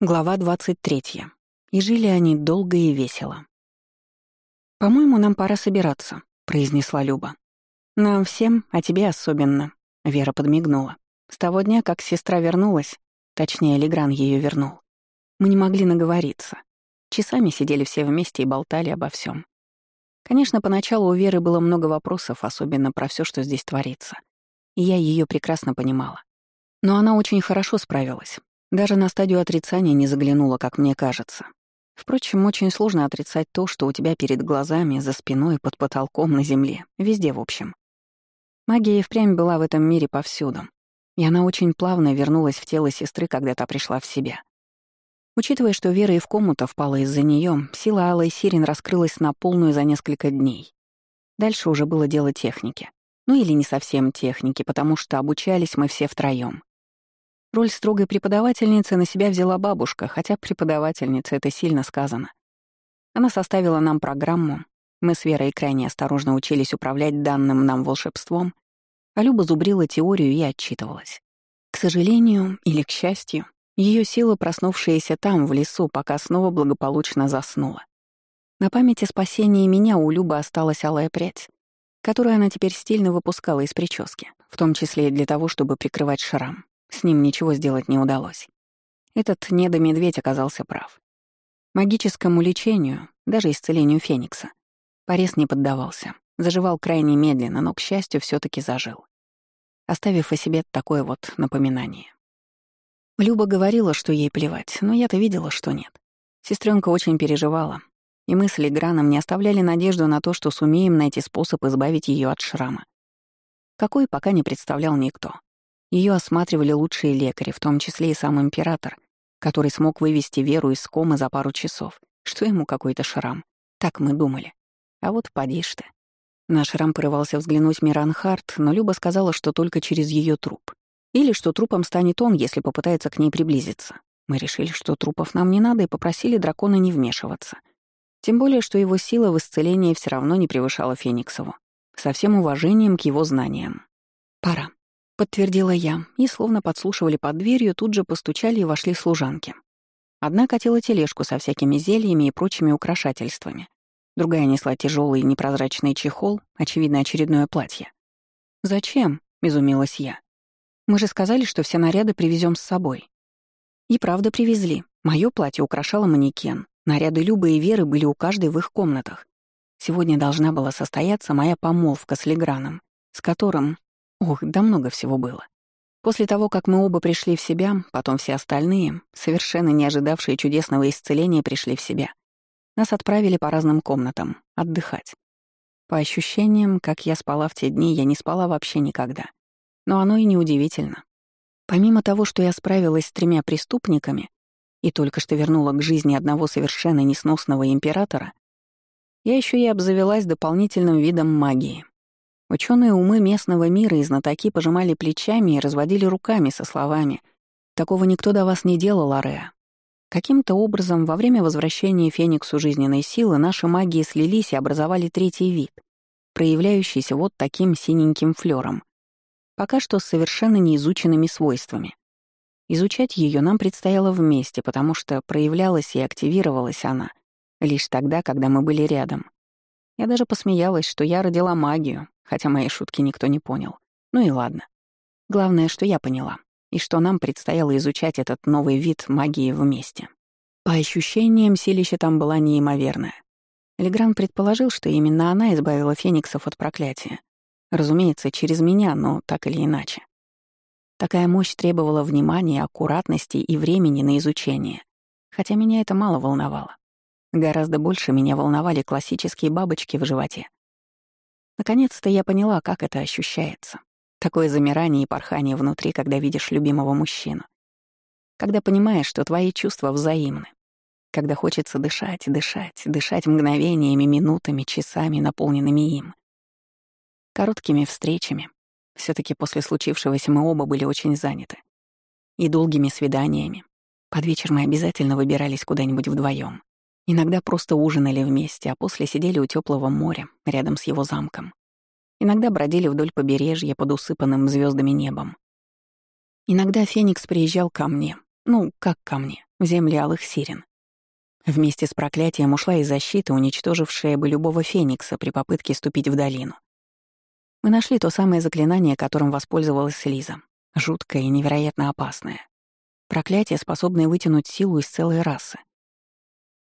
Глава 23. И жили они долго и весело. «По-моему, нам пора собираться», — произнесла Люба. «Нам всем, а тебе особенно», — Вера подмигнула. «С того дня, как сестра вернулась, точнее, Легран ее вернул, мы не могли наговориться. Часами сидели все вместе и болтали обо всем. Конечно, поначалу у Веры было много вопросов, особенно про все, что здесь творится. И я ее прекрасно понимала. Но она очень хорошо справилась, даже на стадию отрицания не заглянула, как мне кажется. Впрочем, очень сложно отрицать то, что у тебя перед глазами, за спиной, под потолком, на земле, везде в общем. Магия и впрямь была в этом мире повсюду, и она очень плавно вернулась в тело сестры, когда та пришла в себя. Учитывая, что Вера и в комнату впала из-за нее, сила Алой Сирин раскрылась на полную за несколько дней. Дальше уже было дело техники. Ну или не совсем техники, потому что обучались мы все втроём. Роль строгой преподавательницы на себя взяла бабушка, хотя преподавательница — это сильно сказано. Она составила нам программу, мы с Верой крайне осторожно учились управлять данным нам волшебством, а Люба зубрила теорию и отчитывалась. К сожалению или к счастью, ее сила, проснувшаяся там, в лесу, пока снова благополучно заснула. На памяти спасения меня у Любы осталась алая прядь, которую она теперь стильно выпускала из прически, в том числе и для того, чтобы прикрывать шрам. С ним ничего сделать не удалось. Этот недомедведь оказался прав. Магическому лечению, даже исцелению Феникса, порез не поддавался, заживал крайне медленно, но, к счастью, все таки зажил, оставив о себе такое вот напоминание. Люба говорила, что ей плевать, но я-то видела, что нет. Сестренка очень переживала, и мысли Граном не оставляли надежду на то, что сумеем найти способ избавить ее от шрама. Какой пока не представлял никто. Ее осматривали лучшие лекари, в том числе и сам император, который смог вывести Веру из комы за пару часов. Что ему какой-то шрам? Так мы думали. А вот поди ты. На шрам порывался взглянуть Миран Харт, но Люба сказала, что только через ее труп. Или что трупом станет он, если попытается к ней приблизиться. Мы решили, что трупов нам не надо, и попросили дракона не вмешиваться. Тем более, что его сила в исцелении все равно не превышала Фениксову. Со всем уважением к его знаниям. Пора. Подтвердила я, и, словно подслушивали под дверью, тут же постучали и вошли служанки. Одна катила тележку со всякими зельями и прочими украшательствами. Другая несла тяжелый непрозрачный чехол, очевидно, очередное платье. «Зачем?» — изумилась я. «Мы же сказали, что все наряды привезем с собой». И правда привезли. Мое платье украшало манекен. Наряды Любы и Веры были у каждой в их комнатах. Сегодня должна была состояться моя помолвка с Леграном, с которым Ох, да много всего было. После того, как мы оба пришли в себя, потом все остальные, совершенно не ожидавшие чудесного исцеления, пришли в себя. Нас отправили по разным комнатам, отдыхать. По ощущениям, как я спала в те дни, я не спала вообще никогда. Но оно и не удивительно. Помимо того, что я справилась с тремя преступниками и только что вернула к жизни одного совершенно несносного императора, я еще и обзавелась дополнительным видом магии. Ученые умы местного мира и знатоки пожимали плечами и разводили руками со словами «Такого никто до вас не делал, Ареа». Каким-то образом во время возвращения Фениксу жизненной силы наши магии слились и образовали третий вид, проявляющийся вот таким синеньким флером, пока что с совершенно неизученными свойствами. Изучать ее нам предстояло вместе, потому что проявлялась и активировалась она лишь тогда, когда мы были рядом. Я даже посмеялась, что я родила магию, хотя мои шутки никто не понял. Ну и ладно. Главное, что я поняла, и что нам предстояло изучать этот новый вид магии вместе. По ощущениям, силища там была неимоверная. Легран предположил, что именно она избавила фениксов от проклятия. Разумеется, через меня, но так или иначе. Такая мощь требовала внимания, аккуратности и времени на изучение. Хотя меня это мало волновало. Гораздо больше меня волновали классические бабочки в животе. Наконец-то я поняла, как это ощущается. Такое замирание и порхание внутри, когда видишь любимого мужчину. Когда понимаешь, что твои чувства взаимны. Когда хочется дышать, дышать, дышать мгновениями, минутами, часами, наполненными им. Короткими встречами. все таки после случившегося мы оба были очень заняты. И долгими свиданиями. Под вечер мы обязательно выбирались куда-нибудь вдвоем. Иногда просто ужинали вместе, а после сидели у теплого моря, рядом с его замком. Иногда бродили вдоль побережья под усыпанным звездами небом. Иногда Феникс приезжал ко мне, Ну, как ко мне, в земли алых сирен. Вместе с проклятием ушла и защита, уничтожившая бы любого феникса при попытке ступить в долину. Мы нашли то самое заклинание, которым воспользовалась Лиза. Жуткое и невероятно опасное. Проклятие, способное вытянуть силу из целой расы.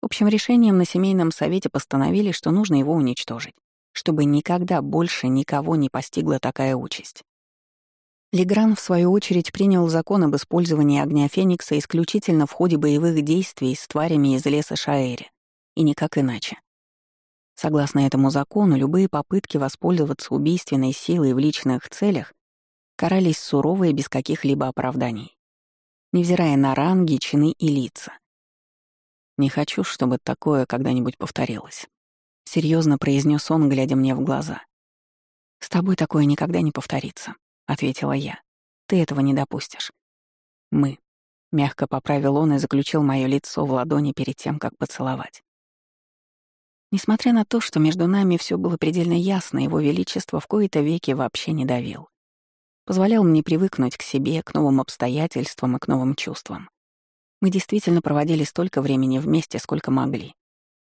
Общим решением на семейном совете постановили, что нужно его уничтожить, чтобы никогда больше никого не постигла такая участь. Легран, в свою очередь, принял закон об использовании огня Феникса исключительно в ходе боевых действий с тварями из леса Шаэри, и никак иначе. Согласно этому закону, любые попытки воспользоваться убийственной силой в личных целях карались сурово и без каких-либо оправданий, невзирая на ранги, чины и лица. Не хочу, чтобы такое когда-нибудь повторилось. Серьезно произнес он, глядя мне в глаза. С тобой такое никогда не повторится, ответила я. Ты этого не допустишь. Мы. Мягко поправил он и заключил мое лицо в ладони перед тем, как поцеловать. Несмотря на то, что между нами все было предельно ясно, его величество в кои-то веки вообще не давил. Позволял мне привыкнуть к себе, к новым обстоятельствам и к новым чувствам. Мы действительно проводили столько времени вместе, сколько могли.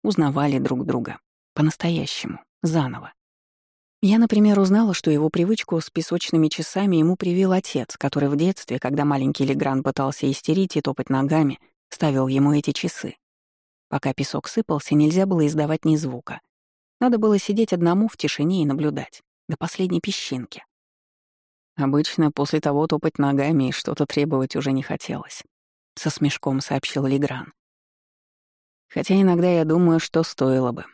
Узнавали друг друга. По-настоящему. Заново. Я, например, узнала, что его привычку с песочными часами ему привил отец, который в детстве, когда маленький Легран пытался истерить и топать ногами, ставил ему эти часы. Пока песок сыпался, нельзя было издавать ни звука. Надо было сидеть одному в тишине и наблюдать, до последней песчинки. Обычно после того топать ногами и что-то требовать уже не хотелось. — со смешком сообщил Легран. «Хотя иногда я думаю, что стоило бы.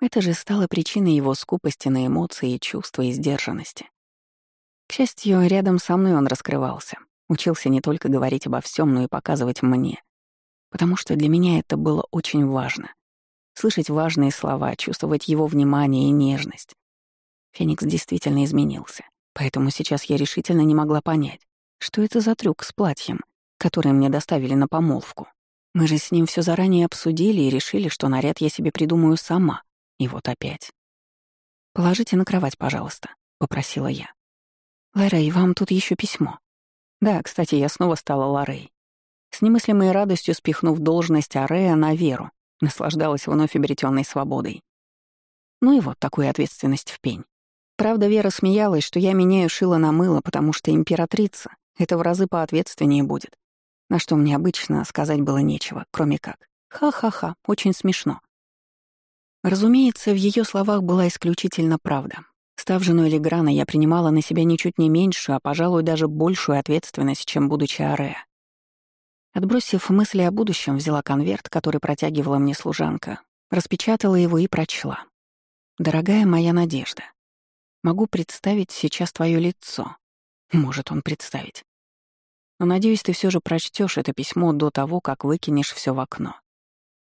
Это же стало причиной его скупости на эмоции и чувства и сдержанности. К счастью, рядом со мной он раскрывался, учился не только говорить обо всем, но и показывать мне. Потому что для меня это было очень важно. Слышать важные слова, чувствовать его внимание и нежность. Феникс действительно изменился, поэтому сейчас я решительно не могла понять, что это за трюк с платьем, которые мне доставили на помолвку. Мы же с ним все заранее обсудили и решили, что наряд я себе придумаю сама. И вот опять. «Положите на кровать, пожалуйста», — попросила я. «Лоррей, вам тут еще письмо». Да, кстати, я снова стала Лоррей. С немыслимой радостью спихнув должность Арея на Веру, наслаждалась вновь обретенной свободой. Ну и вот такую ответственность в пень. Правда, Вера смеялась, что я меняю шило на мыло, потому что императрица — это в разы поответственнее будет на что мне обычно сказать было нечего, кроме как «ха-ха-ха, очень смешно». Разумеется, в ее словах была исключительно правда. Став женой Леграна, я принимала на себя ничуть не меньшую, а, пожалуй, даже большую ответственность, чем будучи Ареа. Отбросив мысли о будущем, взяла конверт, который протягивала мне служанка, распечатала его и прочла. «Дорогая моя Надежда, могу представить сейчас твое лицо. Может он представить. Но надеюсь, ты все же прочтешь это письмо до того, как выкинешь все в окно.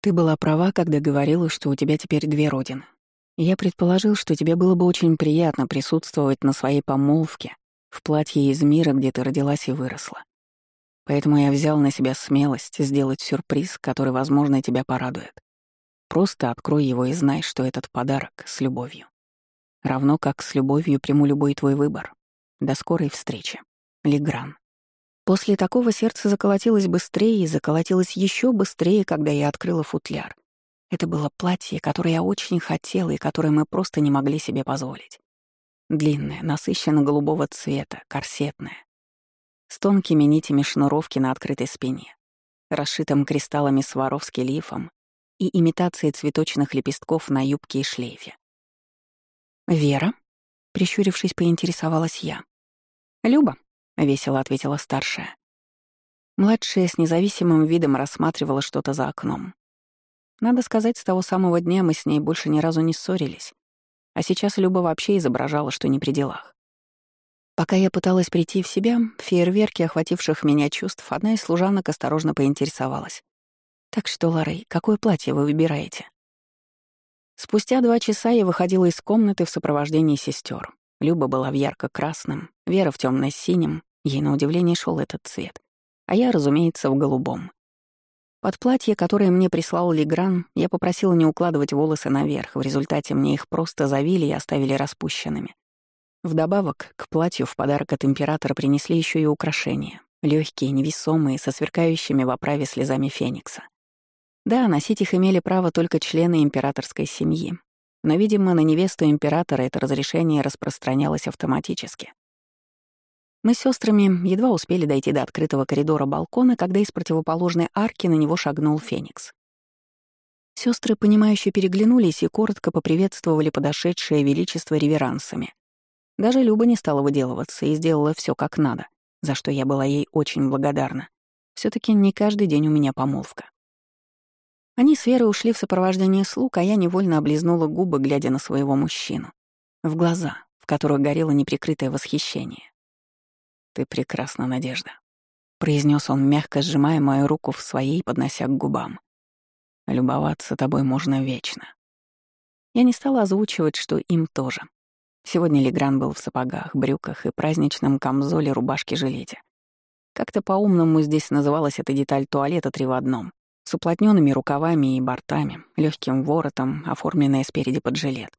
Ты была права, когда говорила, что у тебя теперь две родины. Я предположил, что тебе было бы очень приятно присутствовать на своей помолвке в платье из мира, где ты родилась и выросла. Поэтому я взял на себя смелость сделать сюрприз, который, возможно, тебя порадует. Просто открой его и знай, что этот подарок с любовью. Равно как с любовью приму любой твой выбор. До скорой встречи. Легран. После такого сердце заколотилось быстрее и заколотилось еще быстрее, когда я открыла футляр. Это было платье, которое я очень хотела и которое мы просто не могли себе позволить. Длинное, насыщенно голубого цвета, корсетное. С тонкими нитями шнуровки на открытой спине, расшитым кристаллами Сваровски лифом и имитацией цветочных лепестков на юбке и шлейфе. «Вера?» — прищурившись, поинтересовалась я. «Люба», — весело ответила старшая. Младшая с независимым видом рассматривала что-то за окном. Надо сказать, с того самого дня мы с ней больше ни разу не ссорились, а сейчас Люба вообще изображала, что не при делах. Пока я пыталась прийти в себя, в фейерверке, охвативших меня чувств, одна из служанок осторожно поинтересовалась. «Так что, Ларей, какое платье вы выбираете?» Спустя два часа я выходила из комнаты в сопровождении сестер. Люба была в ярко-красном, Вера в темно синем Ей на удивление шел этот цвет, а я, разумеется, в голубом. Под платье, которое мне прислал Легран, я попросила не укладывать волосы наверх, в результате мне их просто завили и оставили распущенными. Вдобавок, к платью в подарок от императора принесли еще и украшения легкие, невесомые, со сверкающими в оправе слезами феникса. Да, носить их имели право только члены императорской семьи, но, видимо, на невесту императора это разрешение распространялось автоматически. Мы с сестрами едва успели дойти до открытого коридора балкона, когда из противоположной арки на него шагнул Феникс. Сестры, понимающе переглянулись и коротко поприветствовали подошедшее величество реверансами. Даже Люба не стала выделываться и сделала все как надо, за что я была ей очень благодарна. все таки не каждый день у меня помолвка. Они с Верой ушли в сопровождении слуг, а я невольно облизнула губы, глядя на своего мужчину. В глаза, в которых горело неприкрытое восхищение. «Ты прекрасна, Надежда», — произнес он, мягко сжимая мою руку в своей, поднося к губам. «Любоваться тобой можно вечно». Я не стала озвучивать, что им тоже. Сегодня Легран был в сапогах, брюках и праздничном камзоле рубашке-жилете. Как-то по-умному здесь называлась эта деталь туалета три в одном с уплотненными рукавами и бортами, легким воротом, оформленная спереди под жилет.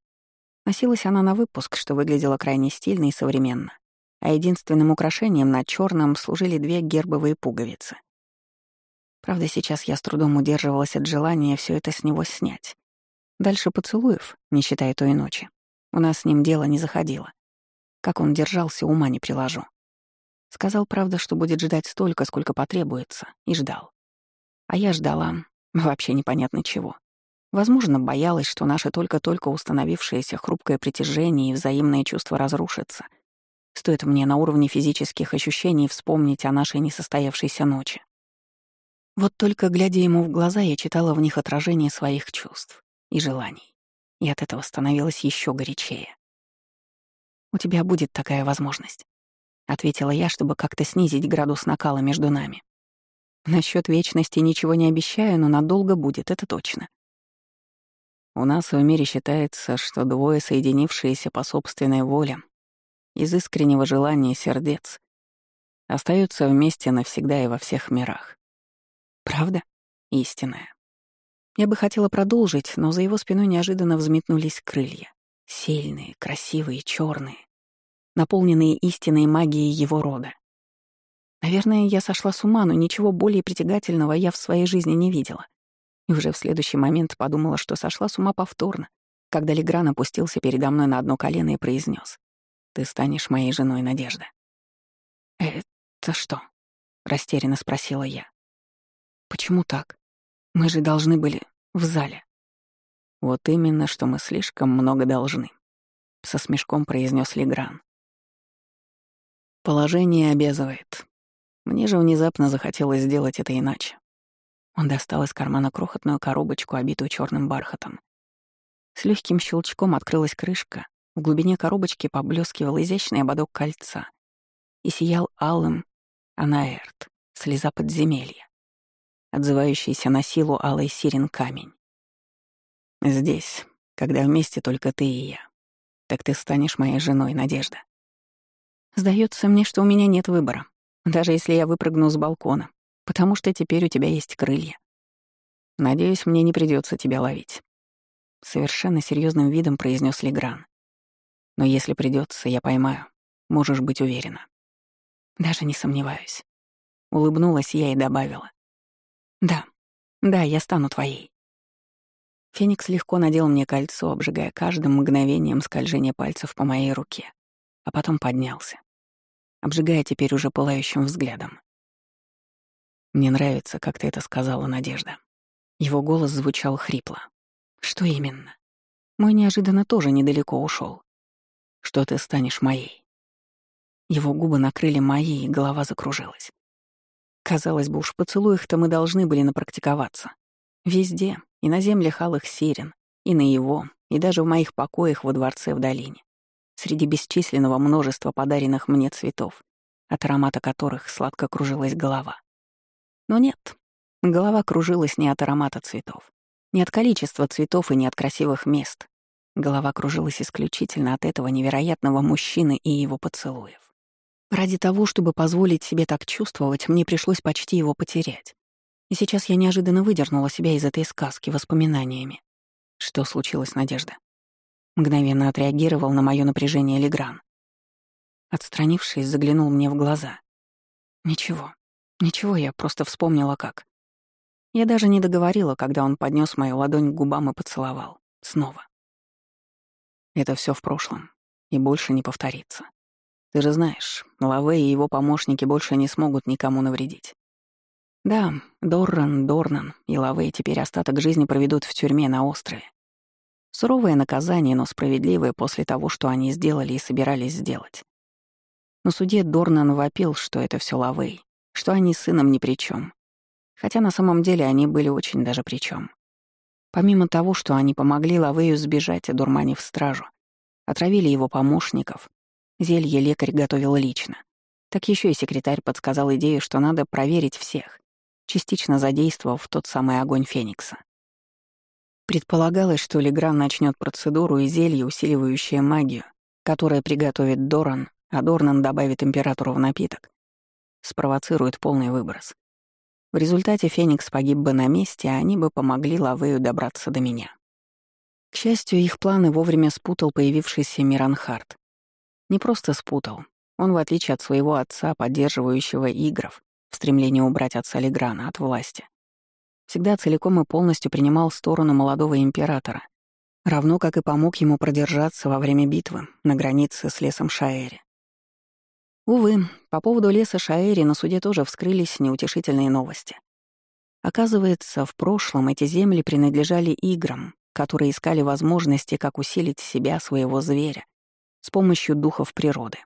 Носилась она на выпуск, что выглядело крайне стильно и современно, а единственным украшением на черном служили две гербовые пуговицы. Правда, сейчас я с трудом удерживалась от желания все это с него снять. Дальше поцелуев, не считая той ночи. У нас с ним дело не заходило. Как он держался, ума не приложу. Сказал, правда, что будет ждать столько, сколько потребуется, и ждал. А я ждала вообще непонятно чего. Возможно, боялась, что наше только-только установившееся хрупкое притяжение и взаимное чувство разрушится. Стоит мне на уровне физических ощущений вспомнить о нашей несостоявшейся ночи. Вот только глядя ему в глаза, я читала в них отражение своих чувств и желаний. И от этого становилось еще горячее. «У тебя будет такая возможность», — ответила я, чтобы как-то снизить градус накала между нами. Насчет вечности ничего не обещаю, но надолго будет, это точно. У нас в мире считается, что двое, соединившиеся по собственной воле, из искреннего желания сердец, остаются вместе навсегда и во всех мирах. Правда? Истинная. Я бы хотела продолжить, но за его спиной неожиданно взметнулись крылья. Сильные, красивые, черные, наполненные истинной магией его рода. Наверное, я сошла с ума, но ничего более притягательного я в своей жизни не видела. И уже в следующий момент подумала, что сошла с ума повторно, когда Легран опустился передо мной на одно колено и произнес: «Ты станешь моей женой, Надежда». «Это что?» — растерянно спросила я. «Почему так? Мы же должны были в зале». «Вот именно, что мы слишком много должны», — со смешком произнес Легран. «Положение обязывает. Мне же внезапно захотелось сделать это иначе. Он достал из кармана крохотную коробочку, обитую черным бархатом. С легким щелчком открылась крышка, в глубине коробочки поблескивал изящный ободок кольца и сиял алым анаэрт, слеза подземелья, отзывающийся на силу алой сирен камень. Здесь, когда вместе только ты и я, так ты станешь моей женой, Надежда. Сдается мне, что у меня нет выбора даже если я выпрыгну с балкона, потому что теперь у тебя есть крылья. Надеюсь, мне не придется тебя ловить. Совершенно серьезным видом произнес Легран. Но если придется, я поймаю. Можешь быть уверена. Даже не сомневаюсь. Улыбнулась я и добавила. Да, да, я стану твоей. Феникс легко надел мне кольцо, обжигая каждым мгновением скольжения пальцев по моей руке, а потом поднялся обжигая теперь уже пылающим взглядом. «Мне нравится, как ты это сказала, Надежда». Его голос звучал хрипло. «Что именно?» Мой неожиданно тоже недалеко ушел. «Что ты станешь моей?» Его губы накрыли мои, и голова закружилась. Казалось бы, уж поцелуях-то мы должны были напрактиковаться. Везде, и на землях алых сирен, и на его, и даже в моих покоях во дворце в долине среди бесчисленного множества подаренных мне цветов, от аромата которых сладко кружилась голова. Но нет, голова кружилась не от аромата цветов, не от количества цветов и не от красивых мест. Голова кружилась исключительно от этого невероятного мужчины и его поцелуев. Ради того, чтобы позволить себе так чувствовать, мне пришлось почти его потерять. И сейчас я неожиданно выдернула себя из этой сказки воспоминаниями. Что случилось, Надежда? Мгновенно отреагировал на мое напряжение Легран. Отстранившись, заглянул мне в глаза. Ничего. Ничего, я просто вспомнила как. Я даже не договорила, когда он поднес мою ладонь к губам и поцеловал. Снова. Это все в прошлом. И больше не повторится. Ты же знаешь, Лаве и его помощники больше не смогут никому навредить. Да, Дорран, Дорнан и Лавей теперь остаток жизни проведут в тюрьме на острове. Суровое наказание, но справедливое после того, что они сделали и собирались сделать. На суде Дорнан вопил, что это все Лавей, что они с сыном ни при чем. Хотя на самом деле они были очень даже при чем. Помимо того, что они помогли Лавею сбежать, одурманив стражу, отравили его помощников, зелье лекарь готовил лично. Так еще и секретарь подсказал идею, что надо проверить всех, частично задействовав тот самый огонь Феникса. Предполагалось, что Легран начнет процедуру и зелье, усиливающее магию, которое приготовит Доран, а Дорнан добавит императору в напиток, спровоцирует полный выброс. В результате Феникс погиб бы на месте, а они бы помогли Лавею добраться до меня. К счастью, их планы вовремя спутал появившийся Миранхард. Не просто спутал. Он, в отличие от своего отца, поддерживающего игров, в стремлении убрать отца Леграна от власти, всегда целиком и полностью принимал сторону молодого императора, равно как и помог ему продержаться во время битвы на границе с лесом Шаэри. Увы, по поводу леса Шаэри на суде тоже вскрылись неутешительные новости. Оказывается, в прошлом эти земли принадлежали играм, которые искали возможности, как усилить себя, своего зверя, с помощью духов природы.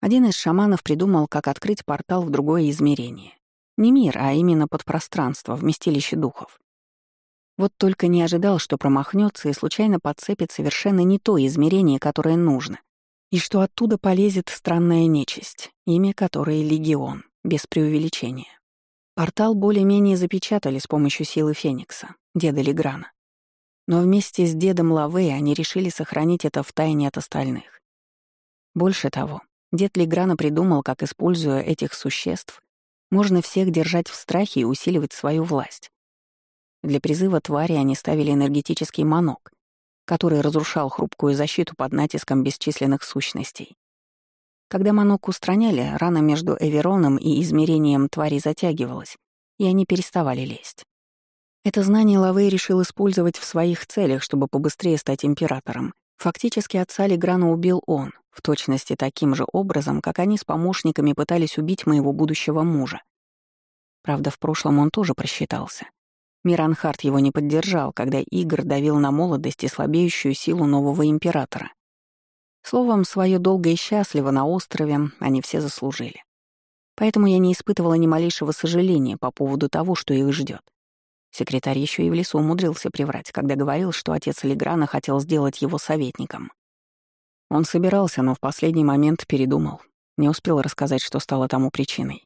Один из шаманов придумал, как открыть портал в другое измерение. Не мир, а именно подпространство, вместилище духов. Вот только не ожидал, что промахнется и случайно подцепит совершенно не то измерение, которое нужно — и что оттуда полезет странная нечисть, имя которой — Легион, без преувеличения. Портал более-менее запечатали с помощью силы Феникса, деда Леграна. Но вместе с дедом Лавей они решили сохранить это в тайне от остальных. Больше того, дед Леграна придумал, как, используя этих существ, можно всех держать в страхе и усиливать свою власть. Для призыва твари они ставили энергетический манок, который разрушал хрупкую защиту под натиском бесчисленных сущностей. Когда Манок устраняли, рана между Эвероном и измерением твари затягивалась, и они переставали лезть. Это знание Лавей решил использовать в своих целях, чтобы побыстрее стать императором. Фактически отца Леграна убил он, в точности таким же образом, как они с помощниками пытались убить моего будущего мужа. Правда, в прошлом он тоже просчитался. Миранхард его не поддержал, когда Игорь давил на молодость и слабеющую силу нового императора. Словом, свое долго и счастливо на острове они все заслужили. Поэтому я не испытывала ни малейшего сожаления по поводу того, что их ждет. Секретарь еще и в лесу умудрился приврать, когда говорил, что отец Леграна хотел сделать его советником. Он собирался, но в последний момент передумал. Не успел рассказать, что стало тому причиной.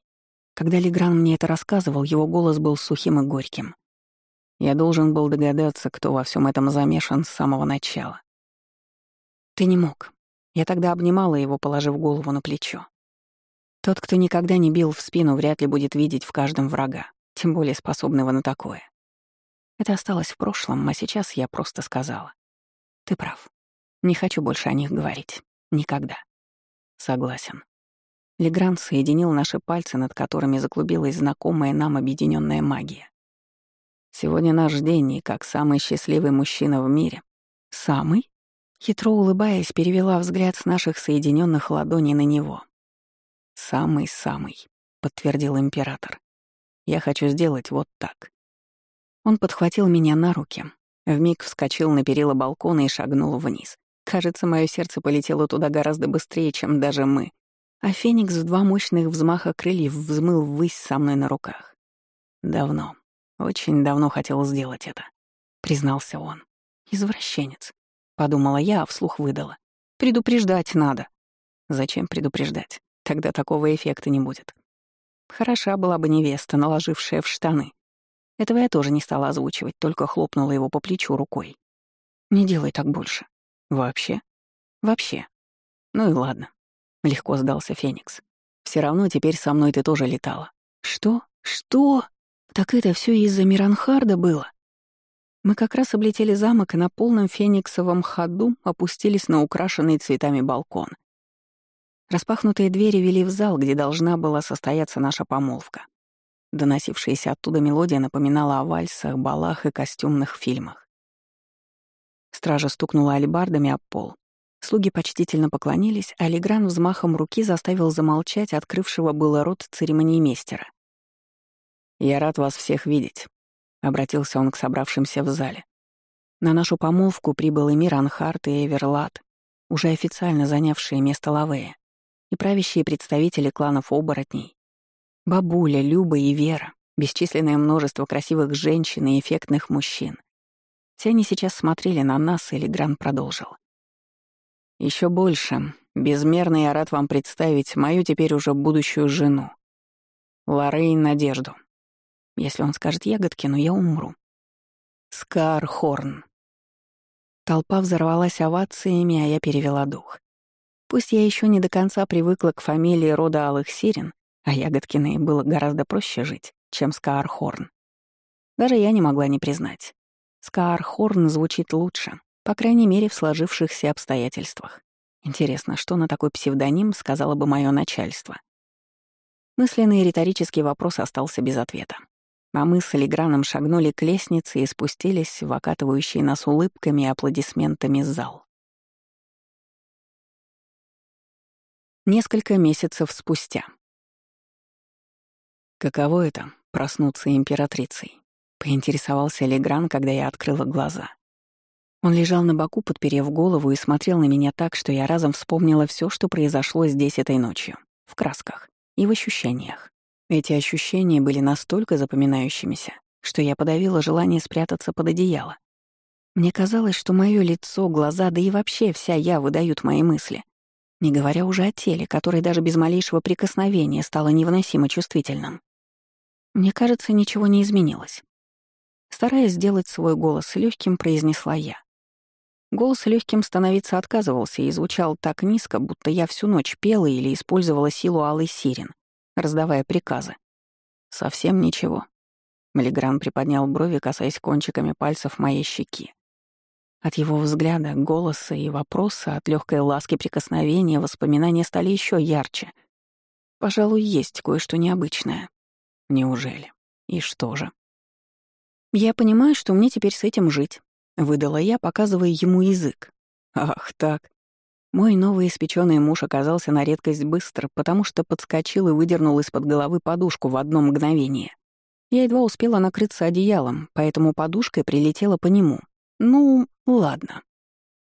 Когда Легран мне это рассказывал, его голос был сухим и горьким. Я должен был догадаться, кто во всем этом замешан с самого начала. Ты не мог. Я тогда обнимала его, положив голову на плечо. Тот, кто никогда не бил в спину, вряд ли будет видеть в каждом врага, тем более способного на такое. Это осталось в прошлом, а сейчас я просто сказала. Ты прав. Не хочу больше о них говорить. Никогда. Согласен. Легран соединил наши пальцы, над которыми заклубилась знакомая нам объединенная магия. Сегодня наш день, и как самый счастливый мужчина в мире. Самый? Хитро улыбаясь, перевела взгляд с наших соединенных ладоней на него. «Самый-самый», — подтвердил император. «Я хочу сделать вот так». Он подхватил меня на руки, вмиг вскочил на перила балкона и шагнул вниз. Кажется, мое сердце полетело туда гораздо быстрее, чем даже мы. А Феникс в два мощных взмаха крыльев взмыл ввысь со мной на руках. Давно, очень давно хотел сделать это, признался он. Извращенец, подумала я, а вслух выдала. Предупреждать надо. Зачем предупреждать? Тогда такого эффекта не будет. Хороша была бы невеста, наложившая в штаны. Этого я тоже не стала озвучивать, только хлопнула его по плечу рукой. Не делай так больше. Вообще? Вообще. Ну и ладно. Легко сдался Феникс. Все равно теперь со мной ты тоже летала. Что? Что? Так это все из-за Миранхарда было. Мы как раз облетели замок и на полном фениксовом ходу опустились на украшенный цветами балкон. Распахнутые двери вели в зал, где должна была состояться наша помолвка. Доносившаяся оттуда мелодия напоминала о вальсах, балах и костюмных фильмах. Стража стукнула алебардами об пол. Слуги почтительно поклонились, а Легран взмахом руки заставил замолчать открывшего было рот церемониймейстера. «Я рад вас всех видеть», — обратился он к собравшимся в зале. На нашу помолвку прибыл Эмир Анхарт и Эверлат, уже официально занявшие место Лавея, и правящие представители кланов оборотней. Бабуля, Люба и Вера, бесчисленное множество красивых женщин и эффектных мужчин. Все они сейчас смотрели на нас, и Легран продолжил. Еще больше, безмерно я рад вам представить мою теперь уже будущую жену, Лоррейн Надежду. Если он скажет ягодки, но я умру. Скар Хорн. Толпа взорвалась овациями, а я перевела дух. Пусть я еще не до конца привыкла к фамилии рода Алых Сирен, а Ягодкиной было гораздо проще жить, чем Скаархорн. Даже я не могла не признать. Скаархорн звучит лучше, по крайней мере, в сложившихся обстоятельствах. Интересно, что на такой псевдоним сказала бы мое начальство? Мысленный риторический вопрос остался без ответа. А мы с Элиграном шагнули к лестнице и спустились в окатывающий нас улыбками и аплодисментами зал. Несколько месяцев спустя. «Каково это — проснуться императрицей?» — поинтересовался Легран, когда я открыла глаза. Он лежал на боку, подперев голову, и смотрел на меня так, что я разом вспомнила все, что произошло здесь этой ночью, в красках и в ощущениях. Эти ощущения были настолько запоминающимися, что я подавила желание спрятаться под одеяло. Мне казалось, что мое лицо, глаза, да и вообще вся я выдают мои мысли. Не говоря уже о теле, которое даже без малейшего прикосновения стало невыносимо чувствительным. Мне кажется, ничего не изменилось. Стараясь сделать свой голос легким, произнесла я. Голос легким становиться отказывался и звучал так низко, будто я всю ночь пела или использовала силу алый сирен, раздавая приказы. «Совсем ничего». Малигран приподнял брови, касаясь кончиками пальцев моей щеки. От его взгляда, голоса и вопроса, от легкой ласки прикосновения, воспоминания стали еще ярче. Пожалуй, есть кое-что необычное. Неужели? И что же? Я понимаю, что мне теперь с этим жить, выдала я, показывая ему язык. Ах, так. Мой новый испечённый муж оказался на редкость быстр, потому что подскочил и выдернул из-под головы подушку в одно мгновение. Я едва успела накрыться одеялом, поэтому подушкой прилетела по нему. Ну, ладно.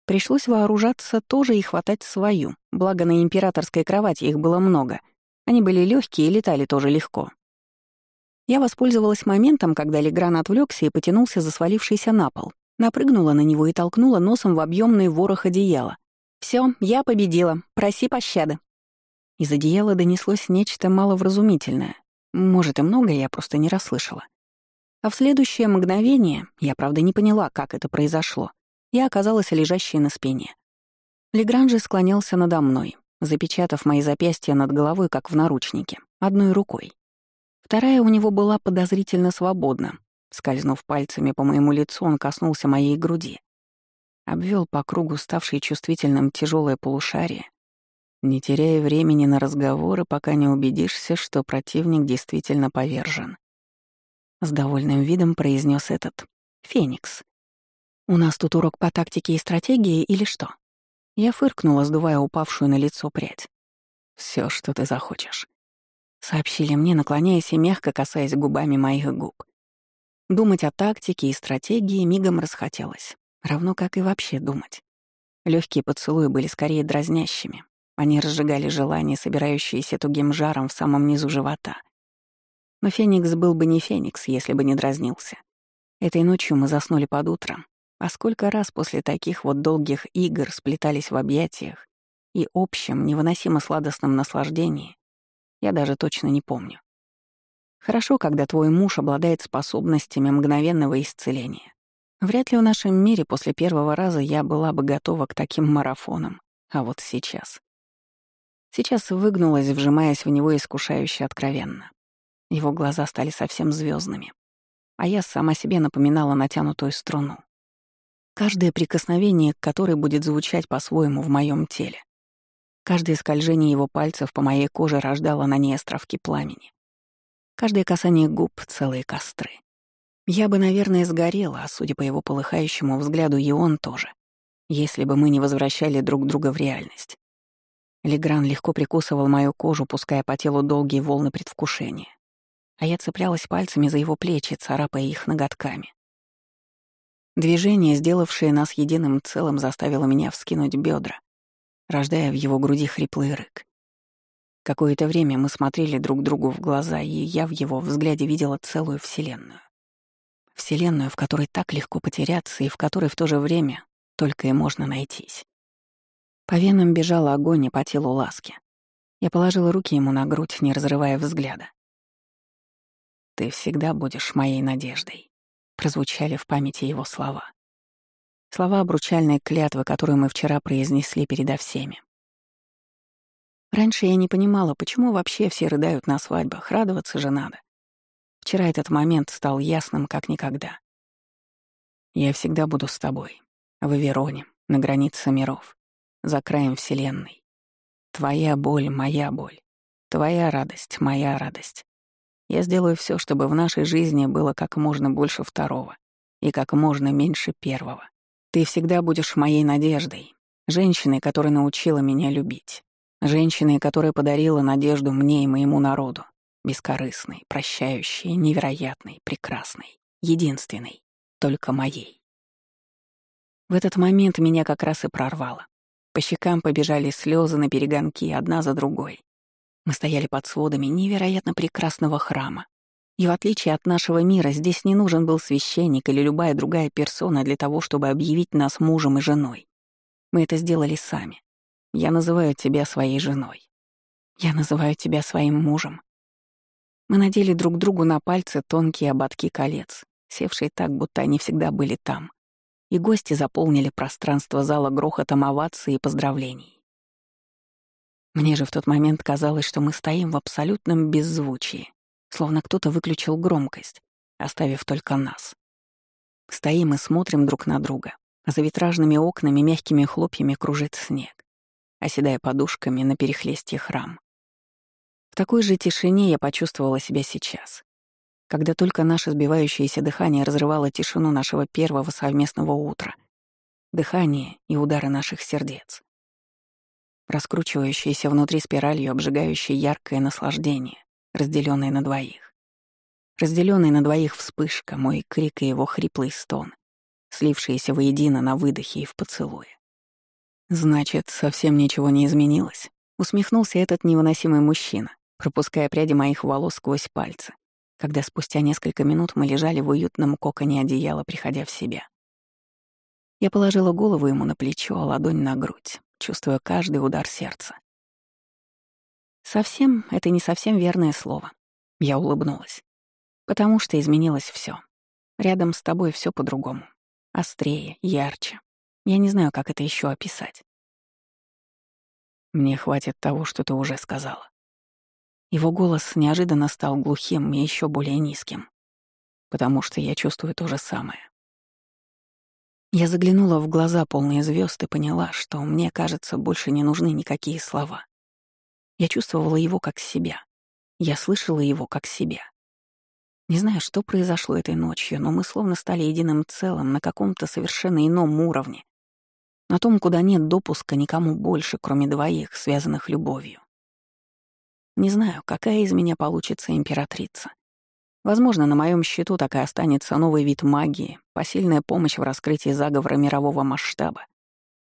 Пришлось вооружаться тоже и хватать свою, благо на императорской кровати их было много. Они были легкие и летали тоже легко. Я воспользовалась моментом, когда Легран отвлекся и потянулся за свалившийся на пол. Напрыгнула на него и толкнула носом в объемный ворох одеяла, все, я победила. Проси пощады». Из одеяла донеслось нечто маловразумительное. Может, и многое я просто не расслышала. А в следующее мгновение, я, правда, не поняла, как это произошло, я оказалась лежащей на спине. Легран же склонялся надо мной, запечатав мои запястья над головой, как в наручнике, одной рукой. Вторая у него была подозрительно свободна. Скользнув пальцами по моему лицу, он коснулся моей груди обвел по кругу ставший чувствительным тяжелое полушарие, не теряя времени на разговоры, пока не убедишься, что противник действительно повержен. С довольным видом произнес этот «Феникс». «У нас тут урок по тактике и стратегии или что?» Я фыркнула, сдувая упавшую на лицо прядь. Все, что ты захочешь», — сообщили мне, наклоняясь и мягко касаясь губами моих губ. Думать о тактике и стратегии мигом расхотелось равно как и вообще думать. Легкие поцелуи были скорее дразнящими. Они разжигали желание, собирающееся тугим жаром в самом низу живота. Но Феникс был бы не Феникс, если бы не дразнился. Этой ночью мы заснули под утро, а сколько раз после таких вот долгих игр сплетались в объятиях и общем, невыносимо сладостном наслаждении, я даже точно не помню. Хорошо, когда твой муж обладает способностями мгновенного исцеления. Вряд ли в нашем мире после первого раза я была бы готова к таким марафонам. А вот сейчас. Сейчас выгнулась, вжимаясь в него искушающе откровенно. Его глаза стали совсем звездными, а я сама себе напоминала натянутую струну. Каждое прикосновение к которой будет звучать по-своему в моем теле. Каждое скольжение его пальцев по моей коже рождало на ней островки пламени. Каждое касание губ — целые костры. Я бы, наверное, сгорела, а судя по его полыхающему взгляду, и он тоже, если бы мы не возвращали друг друга в реальность. Легран легко прикусывал мою кожу, пуская по телу долгие волны предвкушения. А я цеплялась пальцами за его плечи, царапая их ноготками. Движение, сделавшее нас единым целым, заставило меня вскинуть бедра, рождая в его груди хриплый рык. Какое-то время мы смотрели друг другу в глаза, и я в его взгляде видела целую вселенную. Вселенную, в которой так легко потеряться и в которой в то же время только и можно найтись. По венам бежал огонь и по телу ласки. Я положила руки ему на грудь, не разрывая взгляда. «Ты всегда будешь моей надеждой», — прозвучали в памяти его слова. Слова обручальной клятвы, которую мы вчера произнесли передо всеми. Раньше я не понимала, почему вообще все рыдают на свадьбах, радоваться же надо. Вчера этот момент стал ясным, как никогда. Я всегда буду с тобой, в Авероне, на границе миров за краем Вселенной. Твоя боль — моя боль. Твоя радость — моя радость. Я сделаю все, чтобы в нашей жизни было как можно больше второго и как можно меньше первого. Ты всегда будешь моей надеждой, женщиной, которая научила меня любить, женщиной, которая подарила надежду мне и моему народу, бескорыстной, прощающей, невероятной, прекрасной, единственной, только моей. В этот момент меня как раз и прорвало. По щекам побежали слезы на перегонки, одна за другой. Мы стояли под сводами невероятно прекрасного храма. И в отличие от нашего мира, здесь не нужен был священник или любая другая персона для того, чтобы объявить нас мужем и женой. Мы это сделали сами. Я называю тебя своей женой. Я называю тебя своим мужем. Мы надели друг другу на пальцы тонкие ободки колец, севшие так, будто они всегда были там и гости заполнили пространство зала грохотом оваций и поздравлений. Мне же в тот момент казалось, что мы стоим в абсолютном беззвучии, словно кто-то выключил громкость, оставив только нас. Стоим и смотрим друг на друга, за витражными окнами мягкими хлопьями кружит снег, оседая подушками на перехлестье храм. В такой же тишине я почувствовала себя сейчас когда только наше сбивающееся дыхание разрывало тишину нашего первого совместного утра. Дыхание и удары наших сердец. Раскручивающееся внутри спиралью, обжигающее яркое наслаждение, разделенное на двоих. Разделенный на двоих вспышка, мой крик и его хриплый стон, слившиеся воедино на выдохе и в поцелуе. «Значит, совсем ничего не изменилось?» — усмехнулся этот невыносимый мужчина, пропуская пряди моих волос сквозь пальцы когда спустя несколько минут мы лежали в уютном коконе одеяла, приходя в себя. Я положила голову ему на плечо, а ладонь на грудь, чувствуя каждый удар сердца. Совсем — это не совсем верное слово. Я улыбнулась. Потому что изменилось все. Рядом с тобой все по-другому. Острее, ярче. Я не знаю, как это еще описать. Мне хватит того, что ты уже сказала. Его голос неожиданно стал глухим и еще более низким, потому что я чувствую то же самое. Я заглянула в глаза полные звезд и поняла, что мне, кажется, больше не нужны никакие слова. Я чувствовала его как себя. Я слышала его как себя. Не знаю, что произошло этой ночью, но мы словно стали единым целым на каком-то совершенно ином уровне. На том, куда нет допуска никому больше, кроме двоих, связанных любовью. Не знаю, какая из меня получится императрица. Возможно, на моем счету так и останется новый вид магии, посильная помощь в раскрытии заговора мирового масштаба,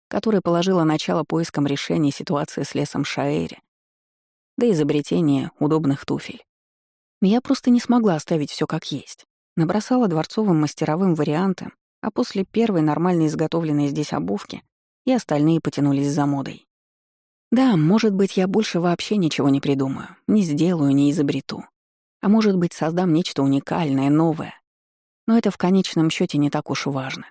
которая положила начало поискам решения ситуации с лесом Шаэри, до изобретения удобных туфель. Я просто не смогла оставить все как есть. Набросала дворцовым мастеровым варианты, а после первой нормально изготовленной здесь обувки и остальные потянулись за модой. Да, может быть, я больше вообще ничего не придумаю, не сделаю, не изобрету. А может быть, создам нечто уникальное, новое. Но это в конечном счете не так уж важно.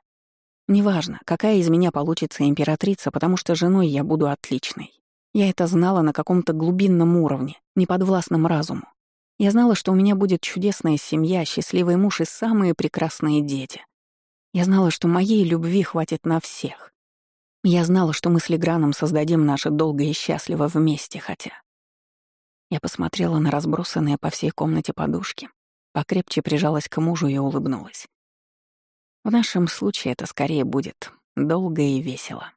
Неважно, какая из меня получится императрица, потому что женой я буду отличной. Я это знала на каком-то глубинном уровне, неподвластном разуму. Я знала, что у меня будет чудесная семья, счастливый муж и самые прекрасные дети. Я знала, что моей любви хватит на всех. Я знала, что мы с Леграном создадим наше долго и счастливо вместе, хотя... Я посмотрела на разбросанные по всей комнате подушки, покрепче прижалась к мужу и улыбнулась. В нашем случае это скорее будет долго и весело.